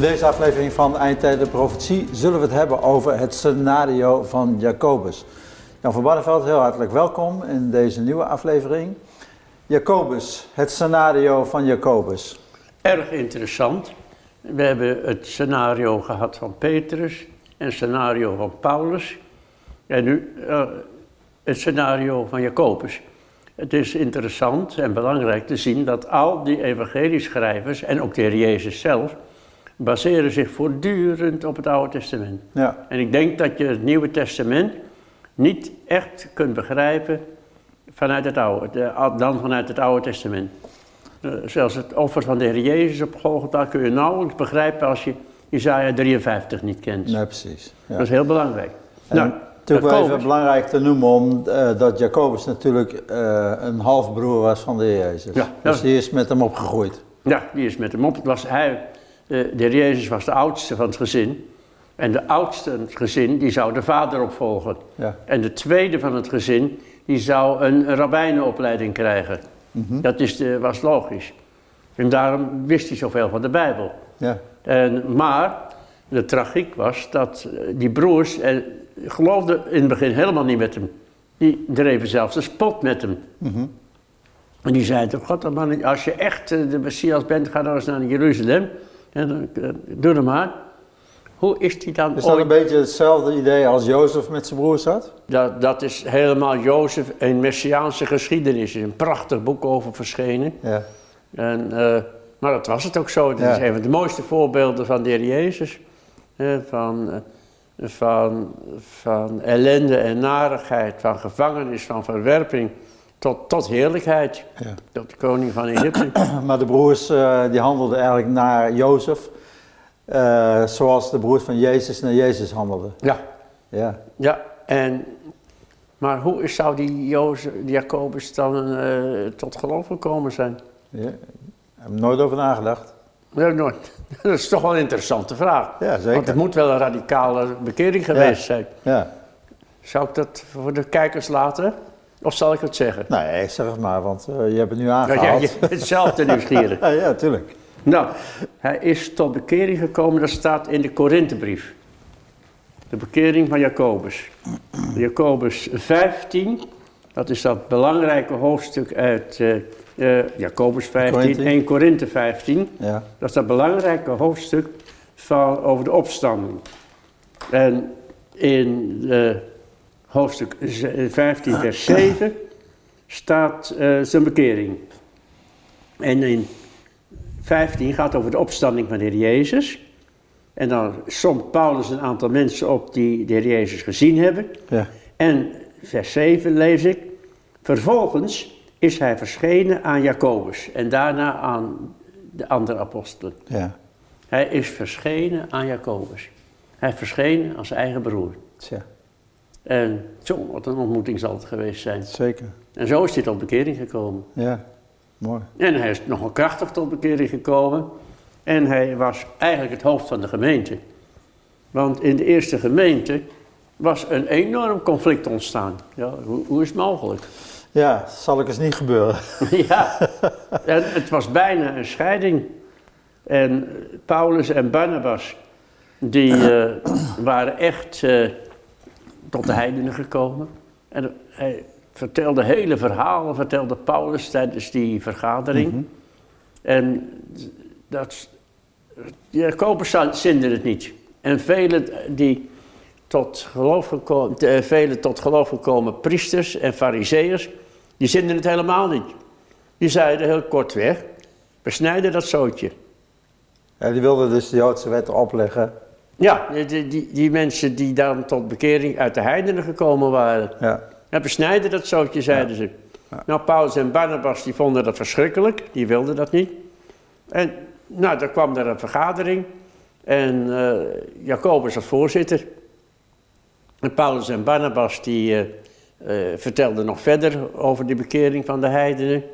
In deze aflevering van Eindtijden Profetie zullen we het hebben over het scenario van Jacobus. Jan van Barneveld, heel hartelijk welkom in deze nieuwe aflevering. Jacobus, het scenario van Jacobus. Erg interessant. We hebben het scenario gehad van Petrus en het scenario van Paulus. En nu uh, het scenario van Jacobus. Het is interessant en belangrijk te zien dat al die evangelieschrijvers en ook de Heer Jezus zelf baseren zich voortdurend op het Oude Testament. Ja. En ik denk dat je het Nieuwe Testament niet echt kunt begrijpen vanuit het Oude, dan vanuit het Oude Testament. Uh, zelfs het offer van de Heer Jezus op Golgotha kun je nauwelijks begrijpen als je Isaiah 53 niet kent. Nee, precies. Ja. Dat is heel belangrijk. En nou, natuurlijk wel even belangrijk te noemen, omdat uh, dat Jacobus natuurlijk uh, een halfbroer was van de Heer Jezus. Ja, dus die is met hem opgegroeid. Ja, die is met hem op. Het was hij, de Heer Jezus was de oudste van het gezin. En de oudste van het gezin, die zou de vader opvolgen. Ja. En de tweede van het gezin, die zou een rabbijnenopleiding krijgen. Mm -hmm. Dat is de, was logisch. En daarom wist hij zoveel van de Bijbel. Ja. En, maar de tragiek was dat die broers geloofden in het begin helemaal niet met hem. Die dreven zelfs de spot met hem. Mm -hmm. En die zeiden, god als je echt de Messias bent, ga dan eens naar Jeruzalem. En dan, doe het maar. Hoe is die dan Is dat een beetje hetzelfde idee als Jozef met zijn broers had? Dat, dat is helemaal Jozef, een Messiaanse geschiedenis. Er is een prachtig boek over verschenen. Ja. En, uh, maar dat was het ook zo. Dit is een van de mooiste voorbeelden van de Heer Jezus. Uh, van, uh, van, van ellende en narigheid, van gevangenis, van verwerping. Tot, tot heerlijkheid. Ja. Tot de koning van Egypte. maar de broers die handelden eigenlijk naar Jozef. Uh, zoals de broers van Jezus naar Jezus handelden. Ja. Ja. Ja, en, maar hoe zou die, Jozef, Jacobus dan uh, tot geloof gekomen zijn? Ja, ik heb er nooit over nagedacht. Nee, nooit. Dat is toch wel een interessante vraag. Ja, zeker. Want het moet wel een radicale bekering geweest ja. zijn. Ja. Zou ik dat voor de kijkers laten? Of zal ik het zeggen? Nee, zeg het maar, want uh, je hebt het nu aangehaald. Ja, je bent zelf te nieuwsgierig. ja, ja, tuurlijk. Nou, hij is tot bekering gekomen, dat staat in de Korinthebrief. De bekering van Jacobus. Jacobus 15, dat is dat belangrijke hoofdstuk uit uh, uh, Jacobus 15, Korinthe. 1 Korinthe 15. Ja. Dat is dat belangrijke hoofdstuk van, over de opstanding. En in uh, hoofdstuk 15, vers 7 staat zijn bekering. En in 15 gaat over de opstanding van de Heer Jezus. En dan somt Paulus een aantal mensen op die de Heer Jezus gezien hebben. Ja. En vers 7 lees ik. Vervolgens is hij verschenen aan Jacobus en daarna aan de andere apostelen. Ja. Hij is verschenen aan Jacobus. Hij is verschenen zijn eigen broer. Tja. En zo, wat een ontmoeting zal het geweest zijn. Zeker. En zo is hij tot bekering gekomen. Ja. Mooi. En hij is nogal krachtig tot bekering gekomen. En hij was eigenlijk het hoofd van de gemeente. Want in de eerste gemeente was een enorm conflict ontstaan. Ja, hoe, hoe is het mogelijk? Ja, zal ik eens niet gebeuren. ja, en het was bijna een scheiding. En Paulus en Barnabas, die uh, waren echt uh, tot de heidenen gekomen. En hij, vertelde hele verhalen, vertelde Paulus tijdens die vergadering. Mm -hmm. En dat, Jacobus zinde het niet. En velen die tot geloof gekomen, vele tot geloof gekomen priesters en fariseërs, die zinden het helemaal niet. Die zeiden heel kortweg, we snijden dat zootje. Ja, die wilden dus de Joodse wet opleggen. Ja, die, die, die mensen die dan tot bekering uit de heidenen gekomen waren. Ja. En besnijden dat zootje, zeiden ze. Ja. Nou, Paulus en Barnabas die vonden dat verschrikkelijk, die wilden dat niet. En nou, dan kwam er een vergadering en uh, Jacobus als voorzitter. En Paulus en Barnabas die uh, uh, vertelden nog verder over de bekering van de heidenen.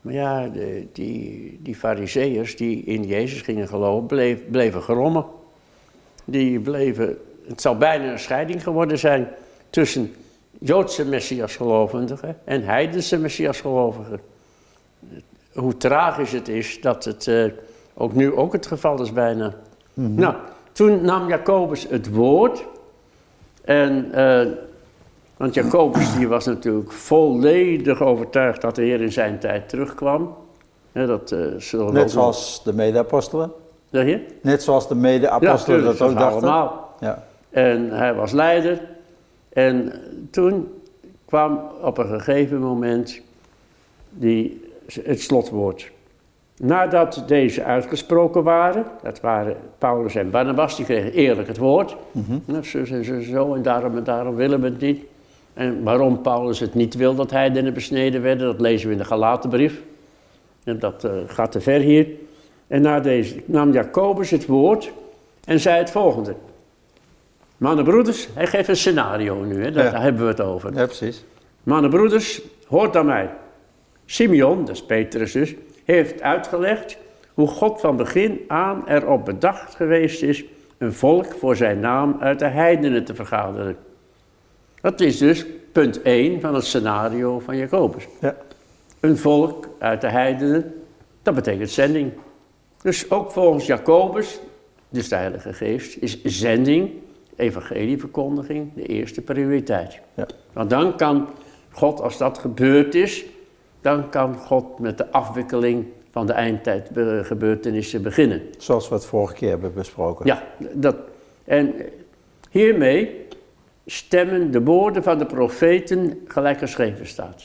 Maar ja, de, die, die fariseërs die in Jezus gingen geloven, bleef, bleven grommen. Die bleven, het zou bijna een scheiding geworden zijn tussen Joodse Messiasgelovigen en heidense Messiasgelovigen. Hoe tragisch het is dat het uh, ook nu ook het geval is bijna. Nou, toen nam Jacobus het woord. En, eh, want Jacobus die was natuurlijk volledig overtuigd dat de Heer in zijn tijd terugkwam. Hè, dat, eh, we Net zoals de mede-apostelen. Zeg je? Net zoals de mede-apostelen dat ook dachten. allemaal. Ja. En hij was leider. En toen kwam op een gegeven moment die, het slotwoord. Nadat deze uitgesproken waren, dat waren Paulus en Barnabas, die kregen eerlijk het woord. Nou, zo en zo, zo en daarom en daarom willen we het niet. En waarom Paulus het niet wil dat heidenen besneden werden, dat lezen we in de Galatenbrief. En dat eh, gaat te ver hier. En na deze nam Jacobus het woord en zei het volgende. Mannenbroeders, hij geeft een scenario nu, hè, Ja. daar hebben we het over. ja, precies. Mannenbroeders, hoort naar mij. Simeon, dat is Petrus dus, heeft uitgelegd hoe God van begin aan erop bedacht geweest is een volk voor zijn naam uit de heidenen te vergaderen. Dat is dus punt 1 van het scenario van Jacobus. Ja. Een volk uit de heidenen, dat betekent zending. Dus ook volgens Jacobus, dus de Heilige Geest, is zending, evangelieverkondiging, de eerste prioriteit. Ja. Want dan kan God, als dat gebeurd is, dan kan God met de afwikkeling van de eindtijdgebeurtenissen beginnen. Zoals we het vorige keer hebben besproken. Ja, dat. En hiermee stemmen de woorden van de profeten gelijk geschreven staat.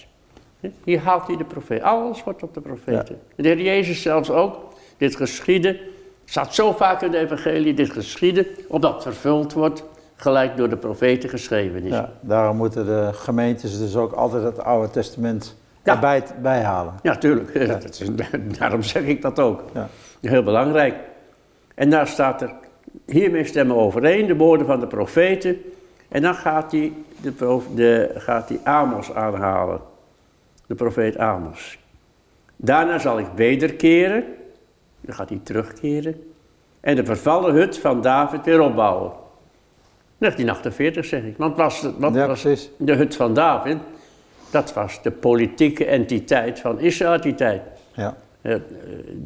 Hier haalt hij de profeet. Alles wordt op de profeten. De Heer Jezus zelfs ook. Dit geschieden, staat zo vaak in de evangelie, dit geschieden, opdat het vervuld wordt, gelijk door de profeten geschreven is. Ja, daarom moeten de gemeentes dus ook altijd het Oude Testament Ja. erbij bijhalen. Ja, tuurlijk. Dat is, daarom zeg ik dat ook. Ja. Heel belangrijk. En daar staat er, hiermee stemmen overeen de woorden van de profeten. En dan gaat hij, de, prof- de, gaat hij Amos aanhalen. De profeet Amos. Daarna zal ik wederkeren. Dan gaat hij terugkeren. En de vervallen hut van David weer opbouwen. 1948 zeg ik. Want was, het- wat Ja, was precies. de hut van David? Dat was de politieke entiteit van Israël die tijd. Ja. Eh, eh,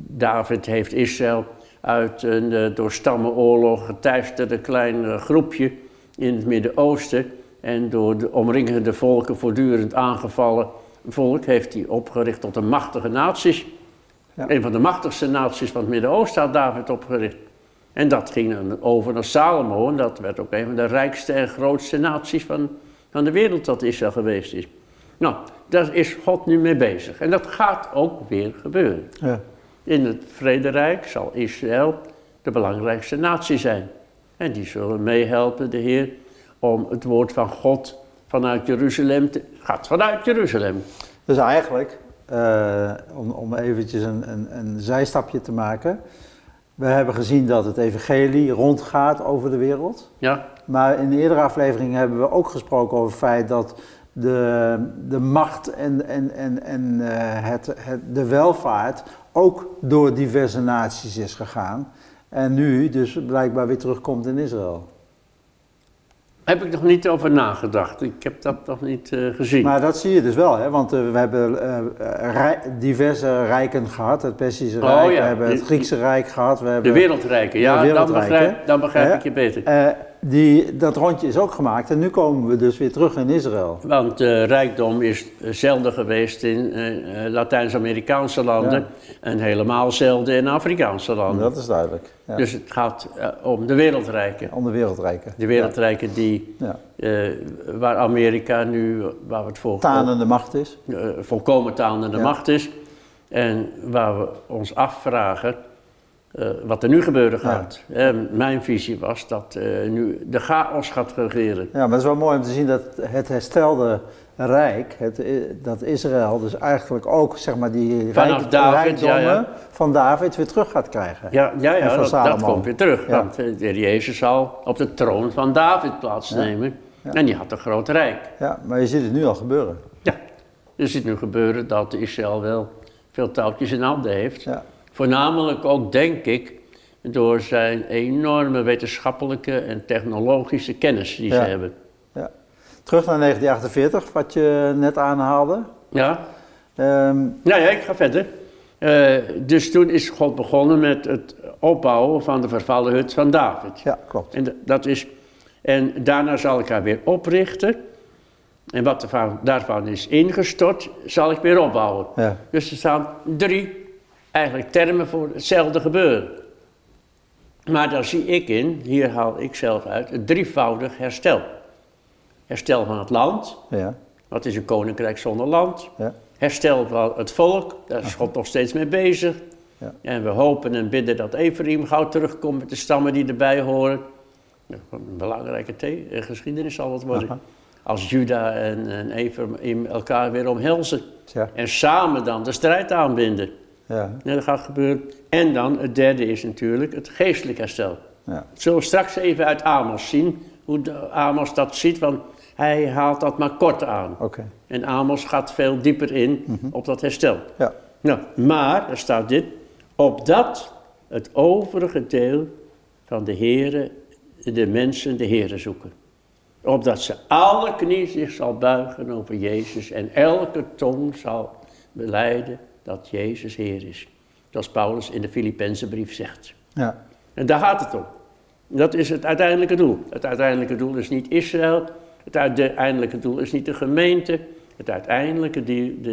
David heeft Israël uit een eh, door stammenoorlog geteisterde klein groepje in het Midden-Oosten en door de omringende volken voortdurend aangevallen volk heeft hij opgericht tot een machtige naties. Ja. Een van de machtigste naties van het Midden-Oosten had David opgericht. En dat ging dan over naar Salomo en dat werd ook een van de rijkste en grootste naties van, van de wereld dat Israël geweest is. Nou, daar is God nu mee bezig. En dat gaat ook weer gebeuren. Ja. In het Vrederijk zal Israël de belangrijkste natie zijn. En die zullen meehelpen, de Heer, om het woord van God vanuit Jeruzalem te... Gaat vanuit Jeruzalem. Dus eigenlijk, om, om eventjes een, een, een zijstapje te maken. We hebben gezien dat het evangelie rondgaat over de wereld. Ja, Maar in de eerdere aflevering hebben we ook gesproken over het feit dat de, de macht en, en, en, en eh, het, het, de welvaart ook door diverse naties is gegaan. En nu dus blijkbaar weer terugkomt in Israël. Heb ik nog niet over nagedacht. Ik heb dat nog niet eh, gezien. Maar dat zie je dus wel, hè? want eh, we hebben eh, rij- diverse rijken gehad. Het Persische Oh, Rijk, ja. we hebben het Griekse Rijk gehad. We de hebben, wereldrijken, ja, de dan begrijp, dan begrijp ik je beter. Die, dat rondje is ook gemaakt en nu komen we dus weer terug in Israël. Want eh, rijkdom is zelden geweest in eh, eh, Latijns-Amerikaanse landen en helemaal zelden in Afrikaanse landen. Dat is duidelijk. Ja. Dus het gaat om de wereldrijken. Om de wereldrijken. De wereldrijken die, Ja. waar Amerika nu, waar we het voor Tanende macht is. volkomen tanende macht is. En waar we ons afvragen eh, wat er nu gebeuren gaat. En mijn visie was dat eh, nu de chaos gaat regeren. Ja, maar het is wel mooi om te zien dat het herstelde rijk, het, dat Israël dus eigenlijk ook zeg maar die Vanaf David, rijkdommen ja, ja. van David weer terug gaat krijgen. Ja, ja, ja van dat, komt weer terug. Want eh, de Heer Jezus zal op de troon van David plaatsnemen. En die had een groot rijk. Ja, maar je ziet het nu al gebeuren. Ja, er ziet nu gebeuren dat Israël wel veel touwtjes in handen heeft. Ja. Voornamelijk ook, denk ik, door zijn enorme wetenschappelijke en technologische kennis die Ja. ze hebben. Ja. Terug naar 1948, wat je net aanhaalde. Ja, Ehm, nou ja, ik ga verder. Eh, dus toen is God begonnen met het opbouwen van de vervallen hut van David. Ja, klopt. En, dat is, en daarna zal ik haar weer oprichten. En wat daarvan is ingestort, zal ik weer opbouwen. Ja. Dus er staan drie eigenlijk termen voor hetzelfde gebeuren. Maar daar zie ik in, hier haal ik zelf uit, het drievoudig herstel. Herstel van het land, Ja. wat is een koninkrijk zonder land. Ja. Herstel van het volk, daar is God nog steeds mee bezig. Ja. En we hopen en bidden dat Ephraim gauw terugkomt met de stammen die erbij horen. Een belangrijke eh, geschiedenis zal het worden. Aha. Als Juda en, en Ephraim elkaar weer omhelzen. En samen dan de strijd aanbinden. Ja. Ja, dat gaat gebeuren. En dan het derde is natuurlijk het geestelijk herstel. Ja. Zullen we straks even uit Amos zien, hoe Amos dat ziet, want hij haalt dat maar kort aan. Oké. En Amos gaat veel dieper in op dat herstel. Ja. Nou, maar, er staat dit, opdat het overige deel van de Here, de mensen de Here zoeken. Opdat ze alle knie zich zal buigen over Jezus en elke tong zal beleiden dat Jezus Heer is. Zoals Paulus in de Filippenzenbrief zegt. Ja. En daar gaat het om. Dat is het uiteindelijke doel. Het uiteindelijke doel is niet Israël. Het uiteindelijke doel is niet de gemeente. Het uiteindelijke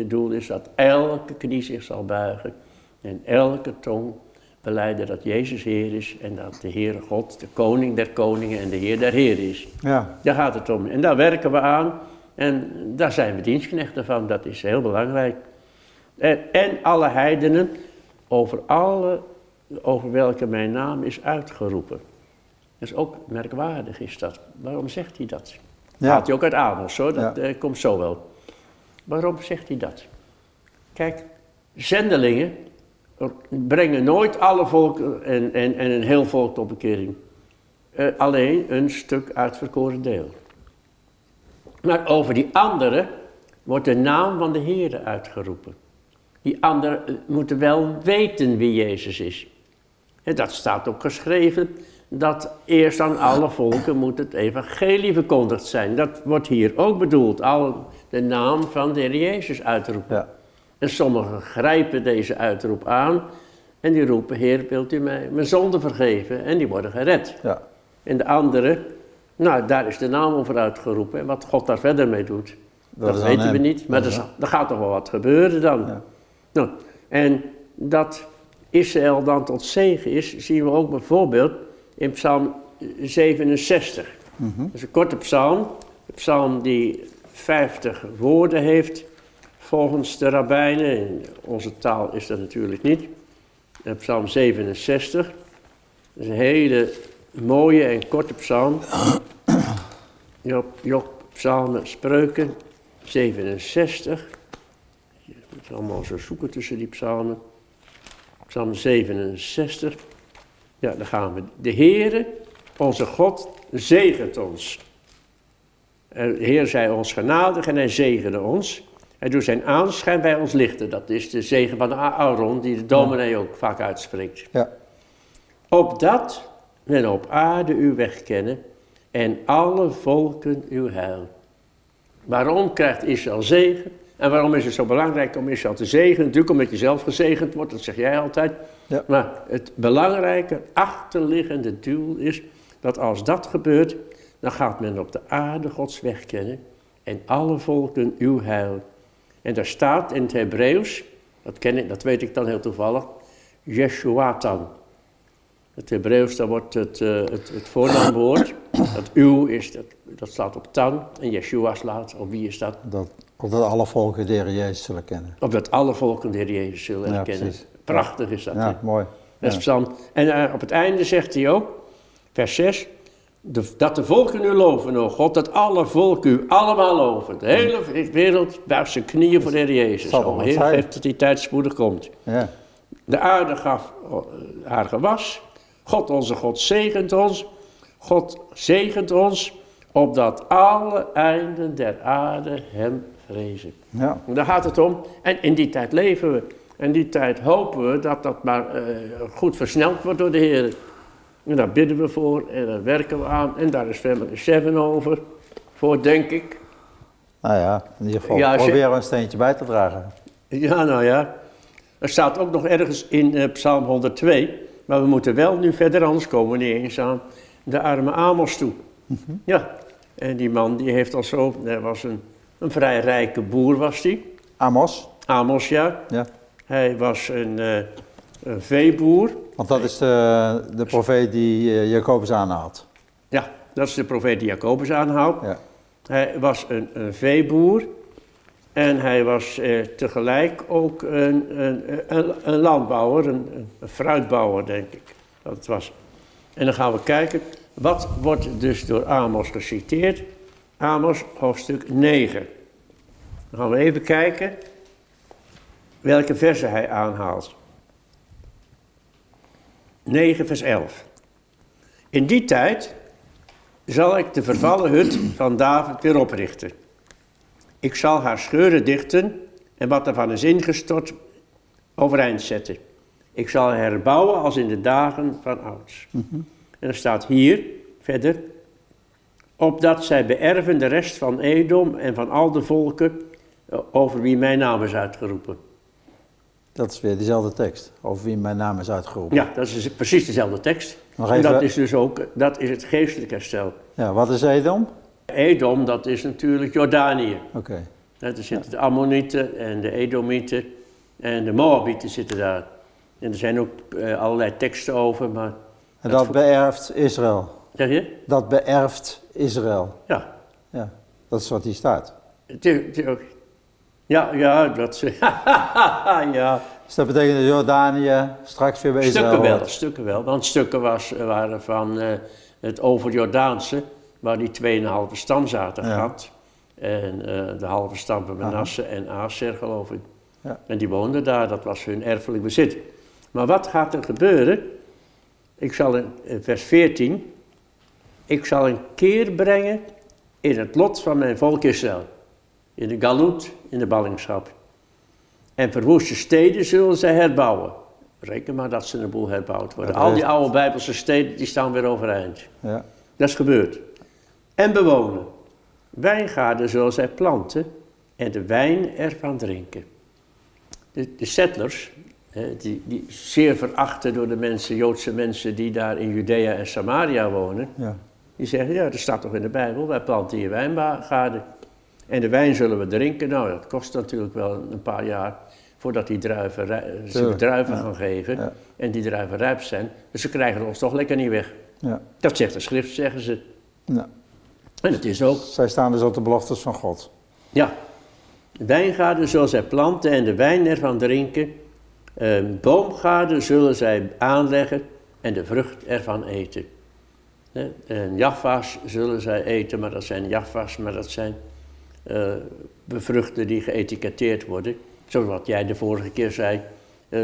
doel is dat elke knie zich zal buigen. En elke tong beleiden dat Jezus Heer is. En dat de Heere God, de koning der koningen en de Heer der Heeren is. Ja. Daar gaat het om. En daar werken we aan. En daar zijn we dienstknechten van. Dat is heel belangrijk. En, en alle heidenen over alle, over welke mijn naam is uitgeroepen. Dat is ook merkwaardig is dat. Waarom zegt hij dat? Ja. Haalt hij ook uit Amos hoor, dat Ja. eh, komt zo wel. Waarom zegt hij dat? Kijk, zendelingen brengen nooit alle volken en, en, en een heel volk tot bekering. Eh, alleen een stuk uitverkoren deel. Maar over die anderen wordt de naam van de Heer uitgeroepen. Die anderen eh, moeten wel weten wie Jezus is. En dat staat ook geschreven, dat eerst aan alle volken moet het evangelie verkondigd zijn. Dat wordt hier ook bedoeld, al de naam van de Heer Jezus uitroepen. Ja. En sommigen grijpen deze uitroep aan en die roepen, Heer, wilt u mij mijn zonde vergeven? En die worden gered. Ja. En de anderen, nou, daar is de naam over uitgeroepen. En wat God daar verder mee doet, dat, weten we niet. Maar er, er gaat toch wel wat gebeuren dan. Ja. Nou, en dat Israël dan tot zegen is, zien we ook bijvoorbeeld in Psalm 67. Mhm. Dat is een korte psalm. Een psalm die 50 woorden heeft, volgens de rabbijnen. In onze taal is dat natuurlijk niet. Eh, Psalm 67. Dat is een hele mooie en korte psalm. Job, Job psalmen, spreuken, 67. Je moet allemaal zo zoeken tussen die psalmen. Psalm 67. Ja, daar gaan we. De Heere, onze God, zegent ons. En De Heer zij ons genadig en hij zegende ons. Hij doet zijn aanschijn bij ons lichten. Dat is de zegen van Aaron, die de dominee ook vaak uitspreekt. Ja. Opdat men op aarde uw weg kennen en alle volken uw heil. Waarom krijgt Israël zegen? En waarom is het zo belangrijk om Israël te zegenen? Natuurlijk omdat je zelf gezegend wordt, dat zeg jij altijd. Ja. Maar het belangrijke, achterliggende doel is dat als dat gebeurt, dan gaat men op de aarde Gods weg kennen en alle volken uw heil. En daar staat in het Hebreeuws, dat, ken ik, dat weet ik dan heel toevallig, Yeshuatan. Het Hebreeuws, daar wordt het, eh, het, het voornaamwoord, dat uw is, dat, dat slaat op tan, en Yeshua slaat op wie is dat? Dat, opdat alle volken de Heer Jezus zullen kennen. Opdat alle volken de Heer Jezus zullen Ja, precies. Prachtig is dat. Ja, mooi. Dat is Psalm. En eh, op het einde zegt hij ook, vers 6, de- dat de volken u loven, o God, dat alle volken u allemaal loven. De hele wereld buigt zijn knieën voor de Heer Jezus. Zal wel O wat Heer, zijn. geeft dat die tijd spoedig komt. Ja. De aarde gaf eh, haar gewas. God, onze God, zegent ons. God zegent ons, opdat alle einden der aarde hem vrezen. Ja. Daar gaat het om. En in die tijd leven we. En die tijd hopen we dat dat maar eh, goed versneld wordt door de Heer. En daar bidden we voor en daar werken we aan. En daar is Family Seven over. Voor, denk ik. Nou ja, in ieder geval Ja, proberen we een steentje bij te dragen. Ja, nou ja. Er staat ook nog ergens in eh, Psalm 102. Maar we moeten wel nu verder, anders komen we niet eens aan de arme Amos toe. Ja, en die man die heeft al zo, hij was een, een vrij rijke boer was die. Amos, Amos, ja. ja. Hij was een, eh, een veeboer. Want dat is de, de profeet die eh, Jacobus aanhaalt. Ja, dat is de profeet die Jacobus aanhoudt. Ja. Hij was een, een veeboer en hij was eh, tegelijk ook een, een, een, een landbouwer, een, fruitbouwer denk ik dat was. En dan gaan we kijken, wat wordt dus door Amos geciteerd? Amos hoofdstuk 9. Dan gaan we even kijken welke versen hij aanhaalt. 9 vers 11. In die tijd zal ik de vervallen hut van David weer oprichten. Ik zal haar scheuren dichten en wat ervan is ingestort overeind zetten. Ik zal herbouwen als in de dagen van ouds. En er staat hier verder, opdat zij beërven de rest van Edom en van al de volken eh, over wie mijn naam is uitgeroepen. Dat is weer diezelfde tekst, over wie mijn naam is uitgeroepen. Ja, dat is precies dezelfde tekst. Nog En even- dat is dus ook, dat is het geestelijk herstel. Ja, wat is Edom? Edom, dat is natuurlijk Jordanië. Oké. Hè, Er zitten de Ammonieten en de Edomieten en de Moabieten zitten daar. En er zijn ook eh, allerlei teksten over, maar... En dat beërft Israël. Zeg je? Dat beërft Israël. Ja. Ja, dat is wat hier staat. Ja, ja, dat... ja, Dus dat betekent dat Jordanië straks weer bij Israël stukken wel, stukken wel. Want stukken was, waren van eh, het over-Jordaanse, waar die 2,5 stam zaten Ja. gehad. En eh, de halve stam van Manasse en Aser, geloof ik. Ja. En die woonden daar, dat was hun erfelijk bezit. Maar wat gaat er gebeuren? Ik zal in vers 14, ik zal een keer brengen in het lot van mijn volk Israël. In de galut, in de ballingschap. En verwoeste steden zullen zij herbouwen. Reken maar dat ze een boel herbouwd worden. Al die oude Bijbelse steden die staan weer overeind. Ja. Dat is gebeurd. En bewonen. Wijngaarden zullen zij planten en de wijn ervan drinken. De, de settlers, hè, die, die zeer verachten door de mensen, Joodse mensen die daar in Judea en Samaria wonen, ja. Die zeggen, ja, dat staat toch in de Bijbel, wij planten hier wijngaarden. En de wijn zullen we drinken. Nou, dat kost natuurlijk wel een paar jaar voordat die druiven, ze druiven ja. gaan geven. Ja. En die druiven rijp zijn. Dus ze krijgen ons toch lekker niet weg. ja. Dat zegt de schrift, zeggen ze. En het is ook. zij staan dus op de beloftes van God. Ja. Wijngaarden zullen zij planten en de wijn ervan drinken. Ehm, boomgaarden zullen zij aanleggen en de vrucht ervan eten. En jaffa's zullen zij eten, maar dat zijn jaffa's, maar dat zijn eh bevruchten die geëtiketteerd worden. Zoals wat jij de vorige keer zei, eh,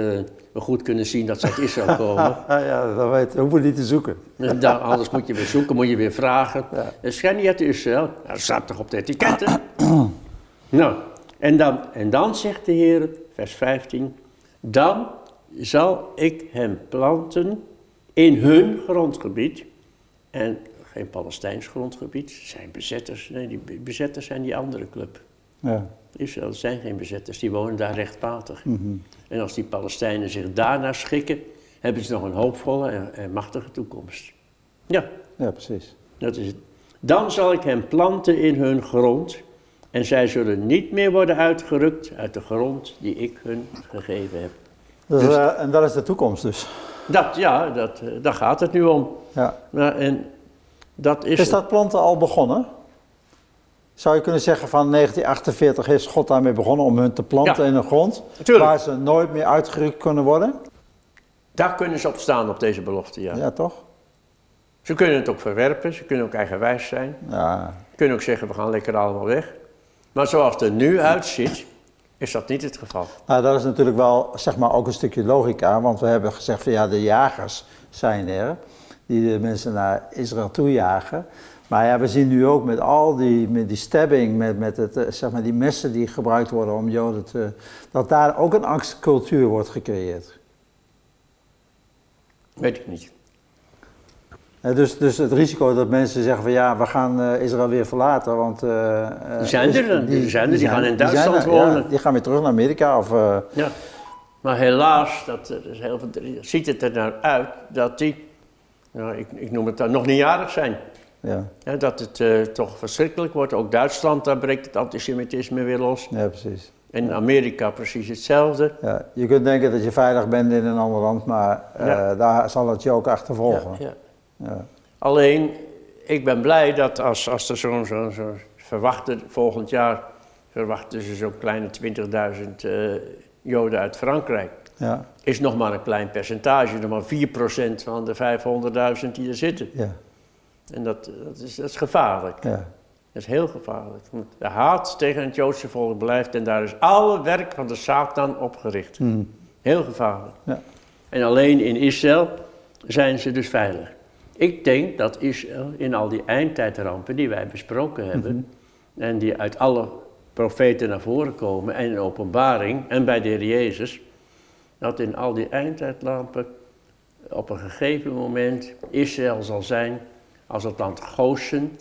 we goed kunnen zien dat ze uit Israël komen. Ja, dat weet we. hoeven niet te zoeken. En dan, anders moet je weer zoeken, moet je weer vragen. Ja. Het schijnt niet uit Israël. Nou, dat staat toch op de etiketten? nou, en dan, en dan zegt de Heer, vers 15, dan zal ik hem planten in hun grondgebied. En geen Palestijns grondgebied, zijn bezetters. Nee, die bezetters zijn die andere club. Ja. Israël zijn geen bezetters, die wonen daar rechtmatig. Mhm. En als die Palestijnen zich daarnaar schikken, hebben ze nog een hoopvolle en, en machtige toekomst. Ja, ja, precies. dat is het. Dan zal ik hen planten in hun grond en zij zullen niet meer worden uitgerukt uit de grond die ik hun gegeven heb. Dus, Dus- eh, en dat is de toekomst dus. Dat, ja, dat, eh, daar gaat het nu om. Ja. Nou, en dat is... Is dat planten al begonnen? Zou je kunnen zeggen van 1948 is God daarmee begonnen om hun te planten Ja. in de grond, waar ze nooit meer uitgerukt kunnen worden? Daar kunnen ze op staan, op deze belofte, ja. Ja, toch? Ze kunnen het ook verwerpen, ze kunnen ook eigenwijs zijn. Ja, Ze kunnen ook zeggen, we gaan lekker allemaal weg. Maar zoals het er nu uitziet, is dat niet het geval. nou, dat is natuurlijk wel zeg maar ook een stukje logica, want we hebben gezegd van ja, de jagers zijn er, die de mensen naar Israël toe jagen. Maar ja, we zien nu ook met al die, met die stabbing, met, met het, eh, zeg maar die messen die gebruikt worden om Joden te... dat daar ook een angstcultuur wordt gecreëerd. Weet ik niet. Eh, Dus, dus het risico dat mensen zeggen van ja, we gaan eh, Israël weer verlaten, want... eh, Die zijn er dan, die zijn er, die gaan in die Duitsland ja, wonen. die gaan weer terug naar Amerika of... Ja. Maar helaas, dat, is heel veel, ziet het er naar uit dat die, nou, ik, ik noem het dan, nog niet jarig zijn. Ja, Hè, dat het toch verschrikkelijk wordt. Ook Duitsland, daar breekt het antisemitisme weer los. ja precies. En Amerika precies hetzelfde. Ja, je kunt denken dat je veilig bent in een ander land, maar Ja. daar zal het je ook achtervolgen. Ja, ja. Alleen, ik ben blij dat als, als er zo'n zo, zo verwachten, volgend jaar verwachten ze zo'n kleine 20.000 eh, Joden uit Frankrijk. Ja, Is nog maar een klein percentage, nog maar 4% van de 500.000 die er zitten. ja, En dat, dat, is, dat is gevaarlijk. ja. Dat is heel gevaarlijk. Want De haat tegen het Joodse volk blijft en daar is alle werk van de Satan op gericht. Hm. Heel gevaarlijk. Ja. En alleen in Israël zijn ze dus veilig. Ik denk dat Israël in al die eindtijdrampen die wij besproken hebben, en die uit alle profeten naar voren komen en in openbaring en bij de Heer Jezus, dat in al die eindtijdlampen op een gegeven moment Israël zal zijn als het land Goshen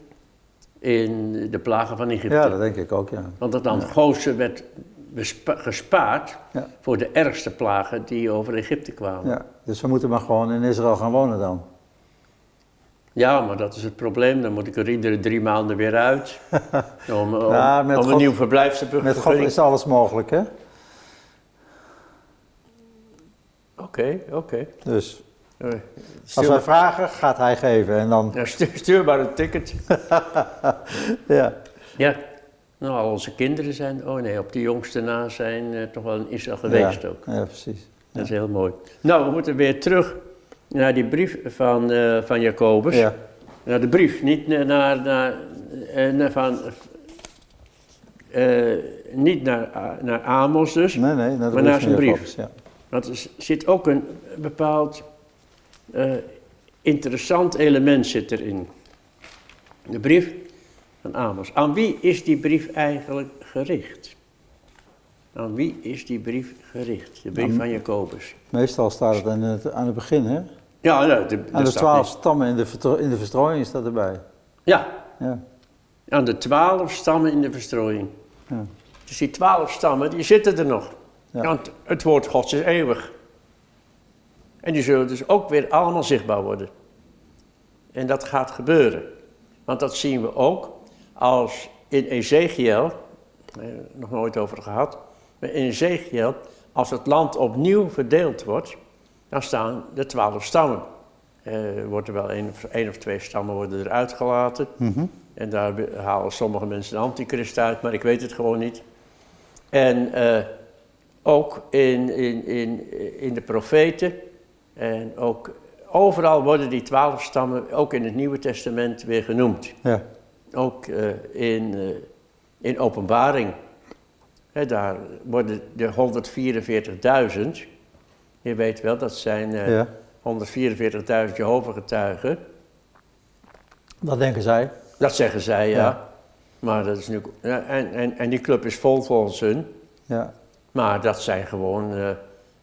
in de plagen van Egypte. ja, dat denk ik ook, ja. Want het land Goshen werd gespaard Ja. voor de ergste plagen die over Egypte kwamen. Ja. Dus we moeten maar gewoon in Israël gaan wonen dan. Maar dat is het probleem. Dan moet ik er iedere drie maanden weer uit. om Ja, een nieuw Met God is alles mogelijk, hè? Oké, oké. Dus als wij vragen, gaat hij geven. En dan, Ja, stuur, stuur maar een ticket. ja, Ja. Nou, al onze kinderen zijn, oh nee, op de jongste na zijn eh, toch wel in Israël geweest ja, ook. Ja, precies. Dat is heel mooi. Nou, we moeten weer terug naar die brief van, eh, van Jacobus. Ja, Naar de brief, niet naar, naar, naar, eh, naar van, eh, niet naar, naar Amos dus, nee, nee, naar de Maar naar zijn brief. Jacobus, Ja. want er zit ook een bepaald interessant element zit erin. De brief van Amos. Aan wie is die brief eigenlijk gericht? Aan wie is die brief gericht? De brief van Jacobus. Meestal staat het aan het, aan het begin, hè? Ja, nou, de, Aan daar de twaalf stammen in de, in de verstrooiing staat erbij. Ja, Ja, aan de twaalf stammen in de verstrooiing. ja, Dus die twaalf stammen, die zitten er nog. Ja. Want het woord Gods is eeuwig. En die zullen dus ook weer allemaal zichtbaar worden. En dat gaat gebeuren. Want dat zien we ook als in Ezekiel, eh, nog nooit over gehad, maar in Ezekiel, als het land opnieuw verdeeld wordt, dan staan de twaalf stammen. Er wordt er wel één of, één of twee stammen worden eruit gelaten. Mhm. En daar halen sommige mensen de antichrist uit, maar ik weet het gewoon niet. En eh, ook in, in, in, in de profeten en ook overal worden die twaalf stammen, ook in het Nieuwe Testament, weer genoemd. ja, Ook eh, in, in openbaring. Hè, daar worden de 144.000, je weet wel, dat zijn eh, ja. 144.000 Jehovah-getuigen. Dat denken zij. Dat zeggen zij, ja. Ja. Maar dat is nu, ja, en, en, en die club is vol volgens hun. Ja, Maar dat zijn gewoon eh,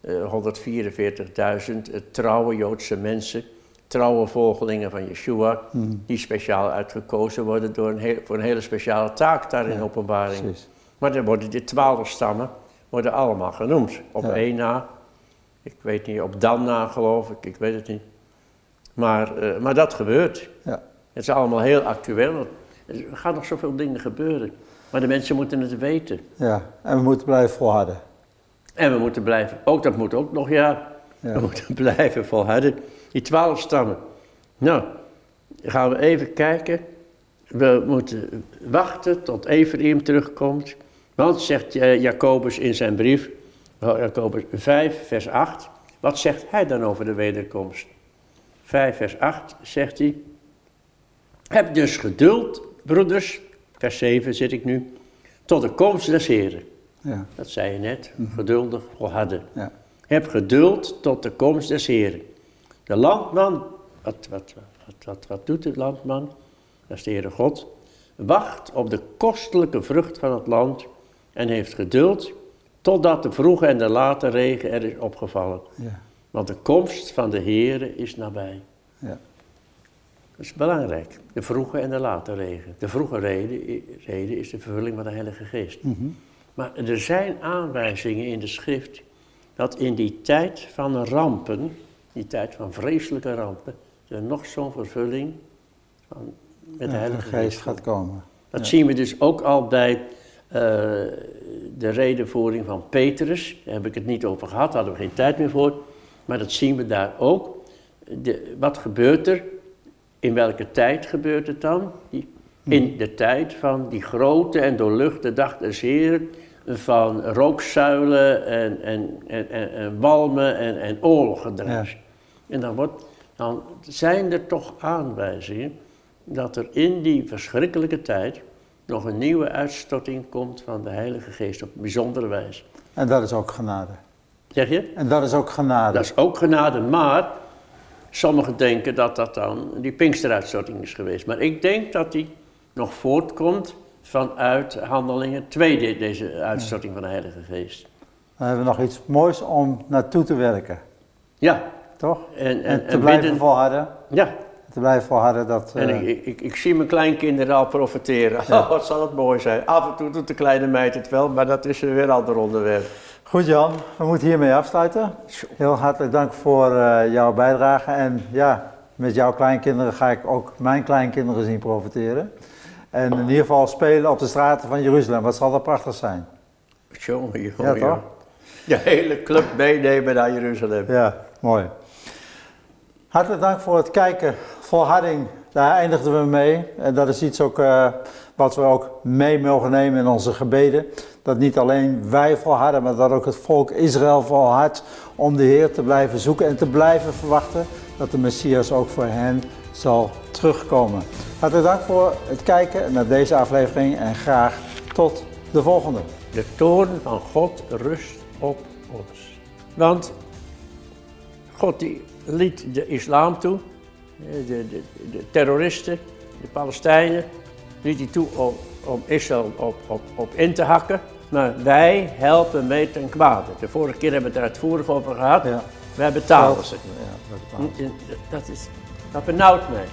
eh, 144.000 eh, trouwe Joodse mensen, trouwe volgelingen van Yeshua, Mhm. die speciaal uitgekozen worden door een heel, voor een hele speciale taak daar in Ja, openbaring. precies. Maar dan worden die twaalf stammen worden allemaal genoemd. Op één na, ik weet niet, op dan na geloof ik, ik weet het niet. Maar, eh, maar dat gebeurt. Ja, Het is allemaal heel actueel. Er gaan nog zoveel dingen gebeuren. Maar de mensen moeten het weten. ja. En we moeten blijven volharden. En we moeten blijven, ook dat moet ook nog, ja. Ja. We moeten blijven volharden. Die twaalf stammen. Nou, gaan we even kijken. We moeten wachten tot Ephraim terugkomt. Want, zegt Jacobus in zijn brief, Jacobus 5, vers 8. Wat zegt hij dan over de wederkomst? 5, vers 8 zegt hij. Heb dus geduld, broeders. Vers 7 zit ik nu. Tot de komst des Heren. Ja, Dat zei je net, geduldig, volharden. ja, Heb geduld tot de komst des Heren. De landman, wat, wat, wat, wat, wat doet de landman? Dat is de Heere God. Wacht op de kostelijke vrucht van het land en heeft geduld totdat de vroege en de late regen er is opgevallen. ja, Want de komst van de Heere is nabij. ja. Dat is belangrijk. De vroege en de late regen. De vroege reden, reden is de vervulling van de Heilige Geest. Mhm. Maar er zijn aanwijzingen in de schrift dat in die tijd van rampen, die tijd van vreselijke rampen, er nog zo'n vervulling van, met de Heilige Geest gaat komen. Dat Ja. zien we dus ook al bij eh, de redenvoering van Petrus. Daar heb ik het niet over gehad, daar hadden we geen tijd meer voor. Maar dat zien we daar ook. De, wat gebeurt er? In welke tijd gebeurt het dan? Die, in de tijd van die grote en doorluchte dag des Heren, van rookzuilen en, en, en, en, en walmen en, en oorloggedruis. En dan, wordt, dan zijn er toch aanwijzingen dat er in die verschrikkelijke tijd nog een nieuwe uitstorting komt van de Heilige Geest op bijzondere wijze. En dat is ook genade. Zeg je? En dat is ook genade. Dat is ook genade, maar sommigen denken dat dat dan die Pinksteruitstorting is geweest. Maar ik denk dat die nog voortkomt vanuit Handelingen 2, de- deze uitstorting van de Heilige Geest. Dan hebben we nog iets moois om naartoe te werken. Ja, Toch? en, en, En, te en blijven volharden. Ja, Te blijven volharden dat... en eh, ik, ik, ik zie mijn kleinkinderen al profiteren. Oh, wat zal het mooi zijn. Af en toe doet de kleine meid het wel, maar dat is weer een ander onderwerp. Goed Jan, we moeten hiermee afsluiten. Heel hartelijk dank voor eh, jouw bijdrage. En ja, met jouw kleinkinderen ga ik ook mijn kleinkinderen zien profiteren. En in ieder geval spelen op de straten van Jeruzalem. Wat zal dat prachtig zijn? Jongen, jongen, Ja, toch? De hele club meenemen naar Jeruzalem. Ja, mooi. Hartelijk dank voor het kijken. Volharding, daar eindigden we mee. En dat is iets ook, eh, wat we ook mee mogen nemen in onze gebeden. Dat niet alleen wij volharden, maar dat ook het volk Israël volhardt om de Heer te blijven zoeken en te blijven verwachten dat de Messias ook voor hen zal terugkomen. Hartelijk dank voor het kijken naar deze aflevering en graag tot de volgende. De toorn van God rust op ons. Want God die liet de islam toe, de, de, de terroristen, de Palestijnen, liet hij toe om, om Israël op, op, op in te hakken. Maar wij helpen mee ten kwade. De vorige keer hebben we het er uitvoerig over gehad. Ja. Wij betalen ze. Ja, dat. Dat, is, dat benauwt mij.